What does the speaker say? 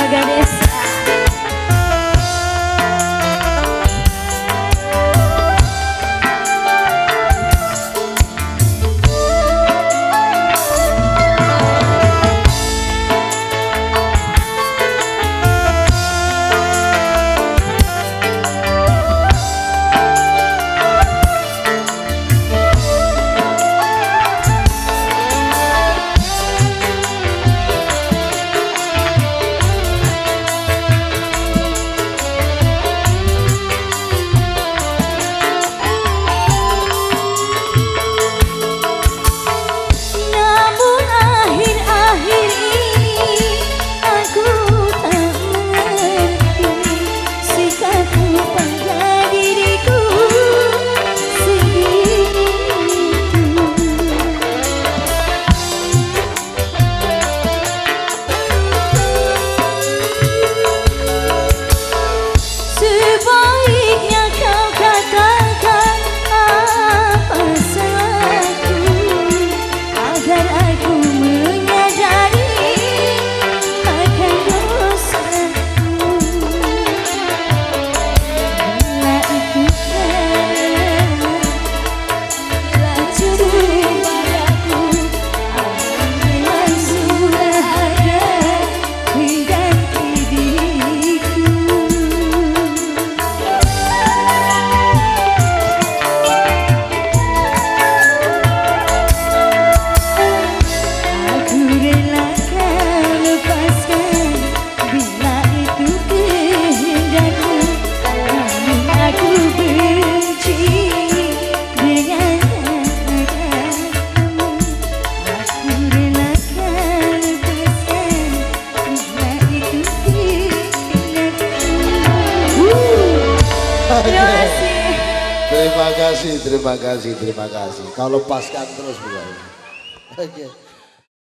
Agradezca. Terima kasih, terima kasih, terima kasih. Kau lepaskan terus, Bu. Oke.